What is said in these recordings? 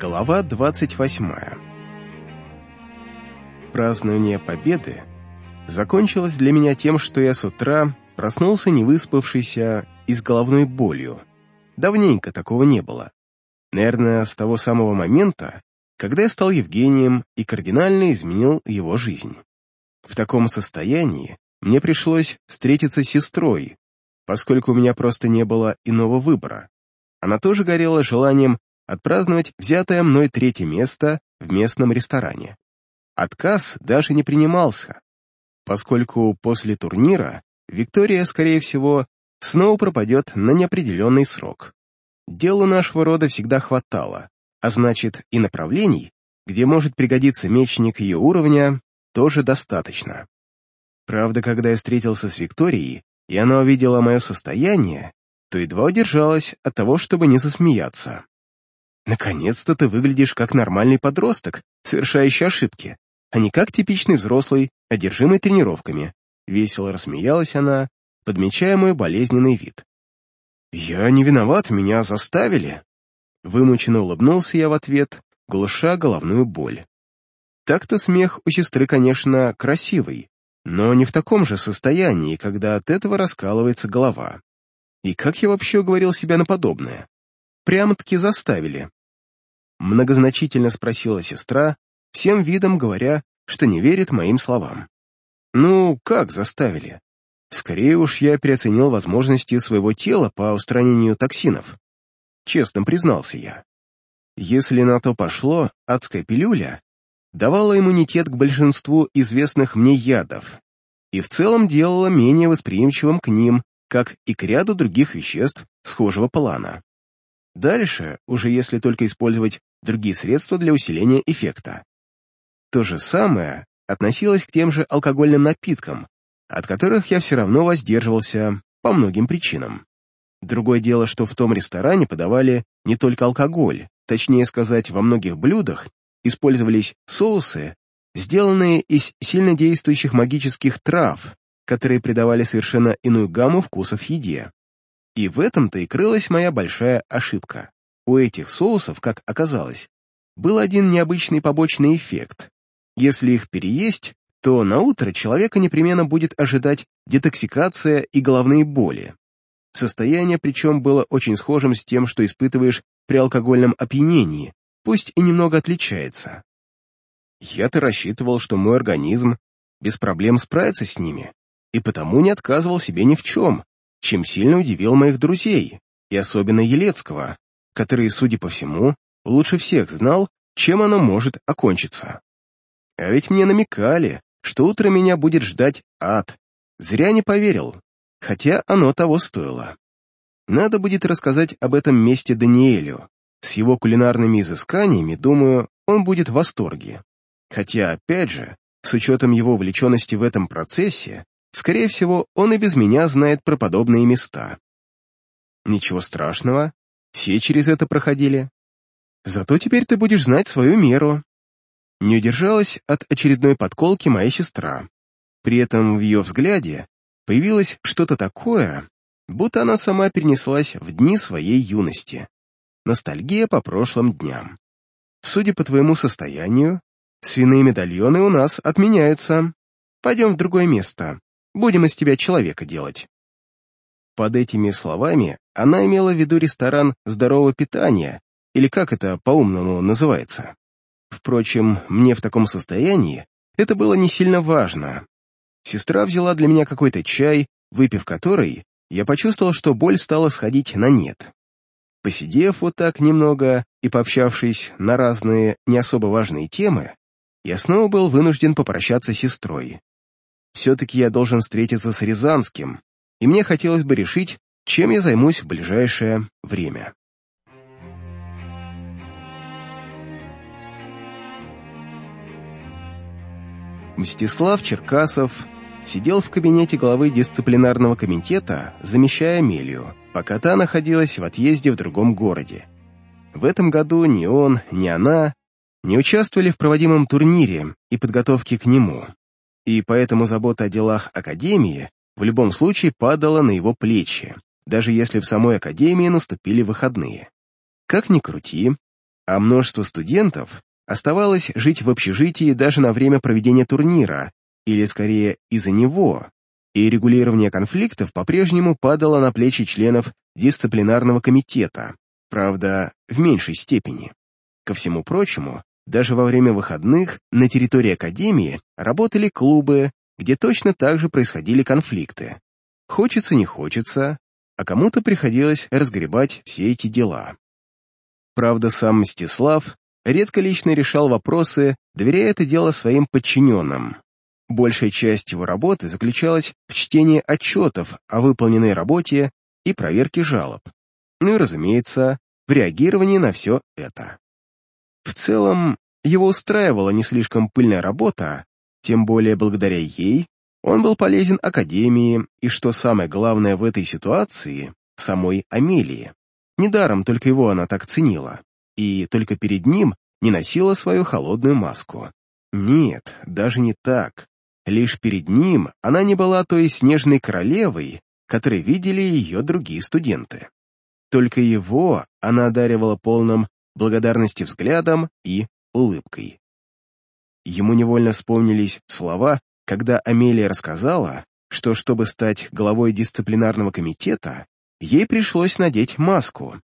Глава 28 Празднование Победы закончилось для меня тем, что я с утра проснулся невыспавшийся и с головной болью. Давненько такого не было. Наверное, с того самого момента, когда я стал Евгением и кардинально изменил его жизнь. В таком состоянии мне пришлось встретиться с сестрой, поскольку у меня просто не было иного выбора. Она тоже горела желанием отпраздновать взятое мной третье место в местном ресторане. Отказ даже не принимался, поскольку после турнира Виктория, скорее всего, снова пропадет на неопределенный срок. Делу нашего рода всегда хватало, а значит и направлений, где может пригодиться мечник ее уровня, тоже достаточно. Правда, когда я встретился с Викторией, и она увидела мое состояние, то едва удержалась от того, чтобы не засмеяться. «Наконец-то ты выглядишь как нормальный подросток, совершающий ошибки, а не как типичный взрослый, одержимый тренировками», — весело рассмеялась она, подмечая мой болезненный вид. «Я не виноват, меня заставили». Вымученно улыбнулся я в ответ, глуша головную боль. Так-то смех у сестры, конечно, красивый, но не в таком же состоянии, когда от этого раскалывается голова. И как я вообще уговорил себя на подобное? Прямо-таки заставили. Многозначительно спросила сестра, всем видом говоря, что не верит моим словам. Ну, как заставили? Скорее уж я переоценил возможности своего тела по устранению токсинов. Честно признался я. Если на то пошло, адская пилюля давала иммунитет к большинству известных мне ядов и в целом делала менее восприимчивым к ним, как и к ряду других веществ схожего плана. Дальше, уже если только использовать другие средства для усиления эффекта. То же самое относилось к тем же алкогольным напиткам, от которых я все равно воздерживался по многим причинам. Другое дело, что в том ресторане подавали не только алкоголь, точнее сказать, во многих блюдах использовались соусы, сделанные из сильнодействующих магических трав, которые придавали совершенно иную гамму вкусов еде. И в этом-то и крылась моя большая ошибка. У этих соусов, как оказалось, был один необычный побочный эффект. Если их переесть, то на утро человека непременно будет ожидать детоксикация и головные боли. Состояние причем было очень схожим с тем, что испытываешь при алкогольном опьянении, пусть и немного отличается. Я-то рассчитывал, что мой организм без проблем справится с ними, и потому не отказывал себе ни в чем, чем сильно удивил моих друзей, и особенно Елецкого, который, судя по всему, лучше всех знал, чем оно может окончиться. А ведь мне намекали, что утро меня будет ждать ад. Зря не поверил, хотя оно того стоило. Надо будет рассказать об этом месте Даниэлю. С его кулинарными изысканиями, думаю, он будет в восторге. Хотя, опять же, с учетом его увлеченности в этом процессе, скорее всего, он и без меня знает про подобные места. Ничего страшного, все через это проходили. Зато теперь ты будешь знать свою меру, не удержалась от очередной подколки моя сестра. При этом в ее взгляде появилось что-то такое, будто она сама перенеслась в дни своей юности. Ностальгия по прошлым дням. Судя по твоему состоянию, свиные медальоны у нас отменяются. Пойдем в другое место. Будем из тебя человека делать. Под этими словами она имела в виду ресторан здорового питания, или как это по-умному называется. Впрочем, мне в таком состоянии это было не сильно важно. Сестра взяла для меня какой-то чай, выпив который, я почувствовал, что боль стала сходить на нет. Посидев вот так немного и пообщавшись на разные не особо важные темы, я снова был вынужден попрощаться с сестрой. Все-таки я должен встретиться с Рязанским, и мне хотелось бы решить, чем я займусь в ближайшее время. Мстислав Черкасов сидел в кабинете главы дисциплинарного комитета, замещая Амелию, пока та находилась в отъезде в другом городе. В этом году ни он, ни она не участвовали в проводимом турнире и подготовке к нему, и поэтому забота о делах Академии в любом случае падала на его плечи, даже если в самой Академии наступили выходные. Как ни крути, а множество студентов оставалось жить в общежитии даже на время проведения турнира, или скорее из-за него, и регулирование конфликтов по-прежнему падало на плечи членов дисциплинарного комитета, правда, в меньшей степени. Ко всему прочему, даже во время выходных на территории Академии работали клубы, где точно так же происходили конфликты. Хочется, не хочется, а кому-то приходилось разгребать все эти дела. Правда, сам Мстислав редко лично решал вопросы, доверяя это дело своим подчиненным. Большая часть его работы заключалась в чтении отчетов о выполненной работе и проверке жалоб. Ну и, разумеется, в реагировании на все это. В целом, его устраивала не слишком пыльная работа, тем более благодаря ей он был полезен Академии и, что самое главное в этой ситуации, самой Амелии. Недаром только его она так ценила, и только перед ним не носила свою холодную маску. Нет, даже не так. Лишь перед ним она не была той снежной королевой, которой видели ее другие студенты. Только его она одаривала полным благодарности взглядом и улыбкой. Ему невольно вспомнились слова, когда Амелия рассказала, что чтобы стать главой дисциплинарного комитета, ей пришлось надеть маску.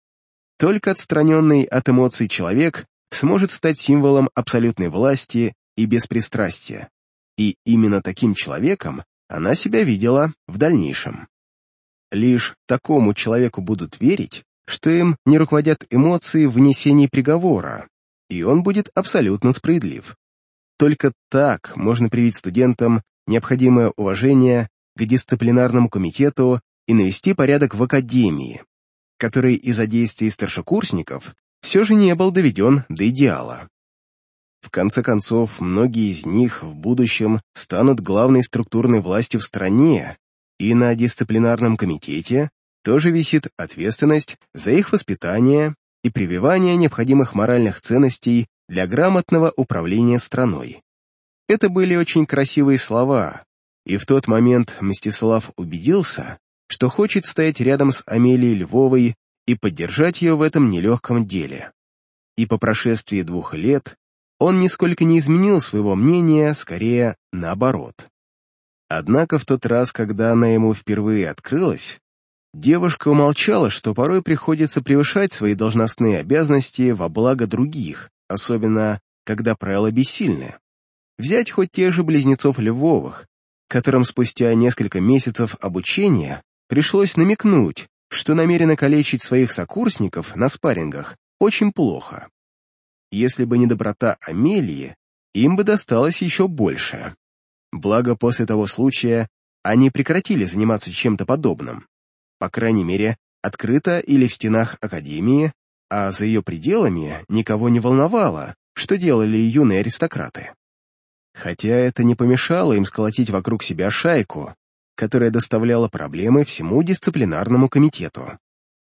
Только отстраненный от эмоций человек сможет стать символом абсолютной власти и беспристрастия. И именно таким человеком она себя видела в дальнейшем. Лишь такому человеку будут верить, что им не руководят эмоции в вынесении приговора, и он будет абсолютно справедлив. Только так можно привить студентам необходимое уважение к дисциплинарному комитету и навести порядок в академии, который из-за действий старшекурсников все же не был доведен до идеала. В конце концов, многие из них в будущем станут главной структурной властью в стране, и на дисциплинарном комитете тоже висит ответственность за их воспитание и прививание необходимых моральных ценностей для грамотного управления страной. Это были очень красивые слова, и в тот момент Мстислав убедился, что хочет стоять рядом с Амелией Львовой и поддержать ее в этом нелегком деле. И по прошествии двух лет он нисколько не изменил своего мнения, скорее наоборот. Однако в тот раз, когда она ему впервые открылась, девушка умолчала, что порой приходится превышать свои должностные обязанности во благо других, особенно когда правила бессильны. Взять хоть тех же близнецов Львовых, которым спустя несколько месяцев обучения пришлось намекнуть, что намерено калечить своих сокурсников на спаррингах очень плохо. Если бы не доброта Амелии, им бы досталось еще больше. Благо, после того случая они прекратили заниматься чем-то подобным. По крайней мере, открыто или в стенах Академии, а за ее пределами никого не волновало, что делали юные аристократы. Хотя это не помешало им сколотить вокруг себя шайку, которая доставляла проблемы всему дисциплинарному комитету.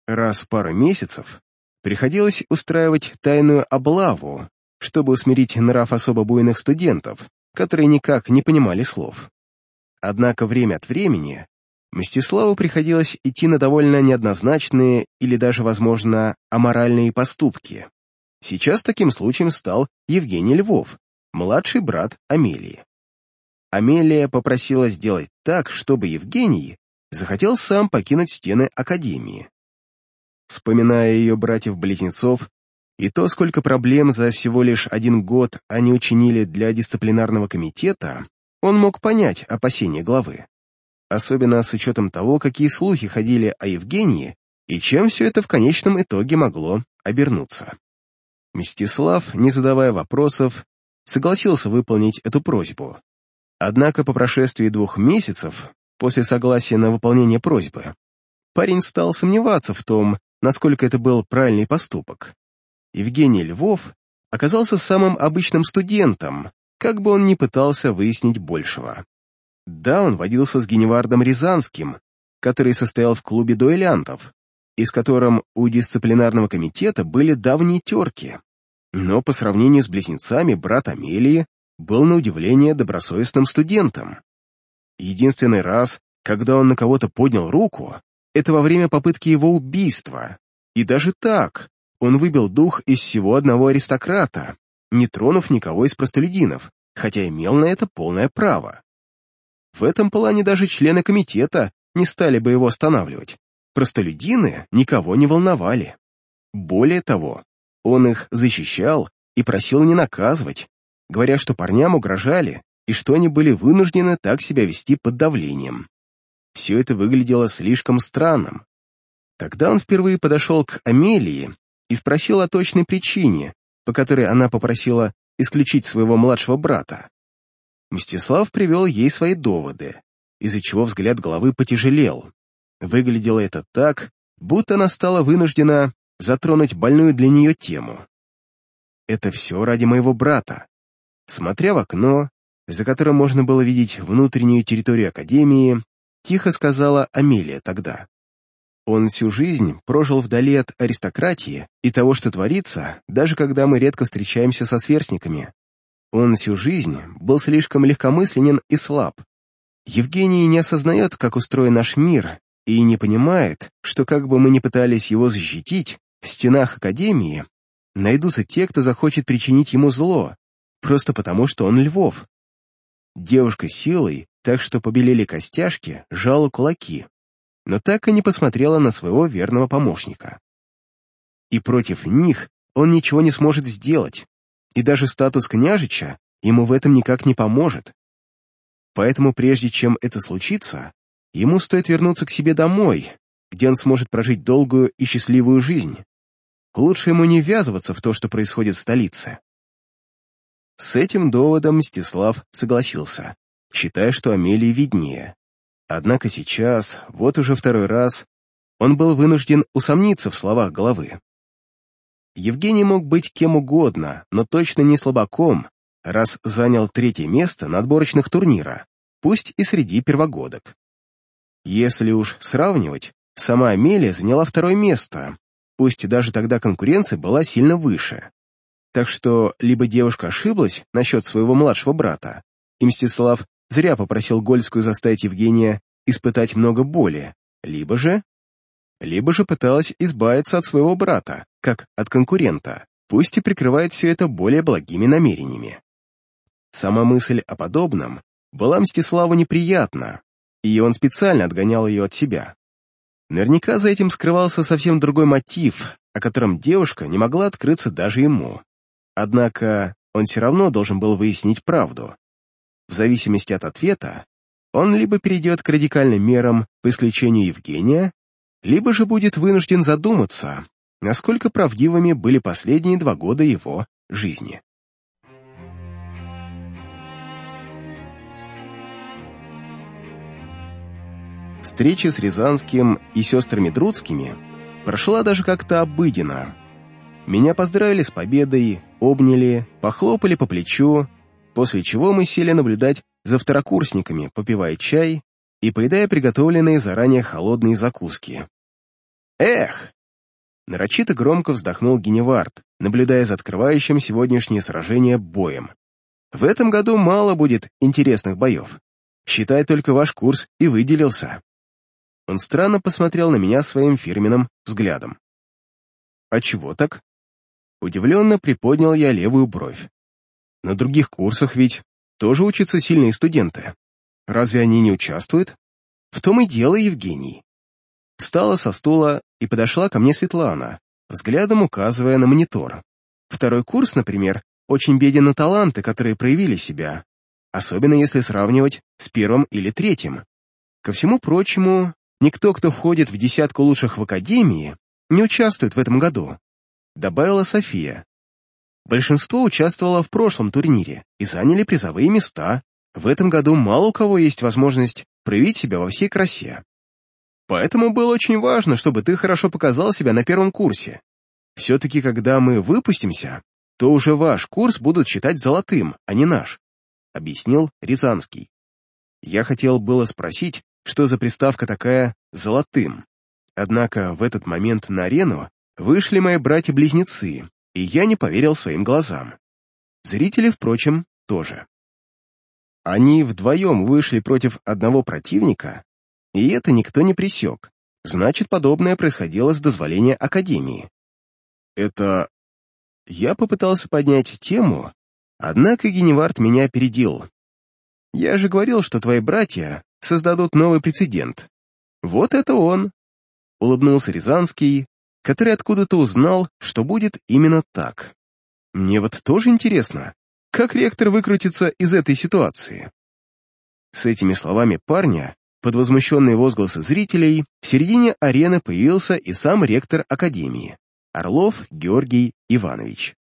Раз в пару месяцев приходилось устраивать тайную облаву, чтобы усмирить нрав особо буйных студентов, которые никак не понимали слов. Однако время от времени Мстиславу приходилось идти на довольно неоднозначные или даже, возможно, аморальные поступки. Сейчас таким случаем стал Евгений Львов, младший брат Амелии. Амелия попросила сделать так, чтобы Евгений захотел сам покинуть стены Академии. Вспоминая ее братьев-близнецов и то, сколько проблем за всего лишь один год они учинили для дисциплинарного комитета, он мог понять опасения главы. Особенно с учетом того, какие слухи ходили о Евгении и чем все это в конечном итоге могло обернуться. Мстислав, не задавая вопросов, согласился выполнить эту просьбу. Однако по прошествии двух месяцев, после согласия на выполнение просьбы, парень стал сомневаться в том, насколько это был правильный поступок. Евгений Львов оказался самым обычным студентом, как бы он ни пытался выяснить большего. Да, он водился с Геневардом Рязанским, который состоял в клубе дуэлянтов, и с которым у дисциплинарного комитета были давние терки. Но по сравнению с близнецами брат Амелии был на удивление добросовестным студентом. Единственный раз, когда он на кого-то поднял руку, это во время попытки его убийства. И даже так, он выбил дух из всего одного аристократа, не тронув никого из простолюдинов, хотя имел на это полное право. В этом плане даже члены комитета не стали бы его останавливать. Простолюдины никого не волновали. Более того, он их защищал и просил не наказывать, говоря, что парням угрожали и что они были вынуждены так себя вести под давлением. Все это выглядело слишком странным. Тогда он впервые подошел к Амелии и спросил о точной причине, по которой она попросила исключить своего младшего брата. Мстислав привел ей свои доводы, из-за чего взгляд головы потяжелел. Выглядело это так, будто она стала вынуждена затронуть больную для нее тему. «Это все ради моего брата». Смотря в окно, за которым можно было видеть внутреннюю территорию Академии, тихо сказала Амелия тогда. Он всю жизнь прожил вдали от аристократии и того, что творится, даже когда мы редко встречаемся со сверстниками. Он всю жизнь был слишком легкомысленен и слаб. Евгений не осознает, как устроен наш мир, и не понимает, что как бы мы ни пытались его защитить, в стенах Академии найдутся те, кто захочет причинить ему зло, просто потому, что он Львов. Девушка силой, так что побелели костяшки, жала кулаки, но так и не посмотрела на своего верного помощника. И против них он ничего не сможет сделать, и даже статус княжича ему в этом никак не поможет. Поэтому прежде чем это случится, ему стоит вернуться к себе домой, где он сможет прожить долгую и счастливую жизнь. Лучше ему не ввязываться в то, что происходит в столице. С этим доводом Мстислав согласился, считая, что Амелии виднее. Однако сейчас, вот уже второй раз, он был вынужден усомниться в словах головы. Евгений мог быть кем угодно, но точно не слабаком, раз занял третье место на отборочных турнира, пусть и среди первогодок. Если уж сравнивать, сама Амелия заняла второе место, пусть даже тогда конкуренция была сильно выше. Так что либо девушка ошиблась насчет своего младшего брата, и Мстислав зря попросил Гольскую заставить Евгения испытать много боли, либо же... Либо же пыталась избавиться от своего брата, как от конкурента, пусть и прикрывает все это более благими намерениями. Сама мысль о подобном была Мстиславу неприятна, и он специально отгонял ее от себя. Наверняка за этим скрывался совсем другой мотив, о котором девушка не могла открыться даже ему. Однако он все равно должен был выяснить правду. В зависимости от ответа, он либо перейдет к радикальным мерам по исключению Евгения, либо же будет вынужден задуматься, насколько правдивыми были последние два года его жизни. Встреча с Рязанским и сестрами Друцкими прошла даже как-то обыденно. Меня поздравили с победой, обняли, похлопали по плечу, после чего мы сели наблюдать за второкурсниками, попивая чай и поедая приготовленные заранее холодные закуски. «Эх!» Нарочито громко вздохнул Геневард, наблюдая за открывающим сегодняшнее сражение боем. «В этом году мало будет интересных боев. Считай, только ваш курс и выделился». Он странно посмотрел на меня своим фирменным взглядом. «А чего так?» Удивленно приподнял я левую бровь. «На других курсах ведь тоже учатся сильные студенты. Разве они не участвуют? В том и дело, Евгений. Встала со стула и подошла ко мне Светлана, взглядом указывая на монитор. Второй курс, например, очень беден на таланты, которые проявили себя, особенно если сравнивать с первым или третьим. Ко всему прочему, никто, кто входит в десятку лучших в Академии, не участвует в этом году, добавила София. Большинство участвовало в прошлом турнире и заняли призовые места. В этом году мало у кого есть возможность проявить себя во всей красе. Поэтому было очень важно, чтобы ты хорошо показал себя на первом курсе. Все-таки, когда мы выпустимся, то уже ваш курс будут считать золотым, а не наш», — объяснил Рязанский. Я хотел было спросить, что за приставка такая «золотым». Однако в этот момент на арену вышли мои братья-близнецы и я не поверил своим глазам. Зрители, впрочем, тоже. Они вдвоем вышли против одного противника, и это никто не пресек. Значит, подобное происходило с дозволения Академии. это...» Я попытался поднять тему, однако Геневард меня опередил. «Я же говорил, что твои братья создадут новый прецедент. Вот это он!» Улыбнулся Рязанский, который откуда-то узнал, что будет именно так. «Мне вот тоже интересно, как ректор выкрутится из этой ситуации?» С этими словами парня, под возмущенные возгласы зрителей, в середине арены появился и сам ректор Академии, Орлов Георгий Иванович.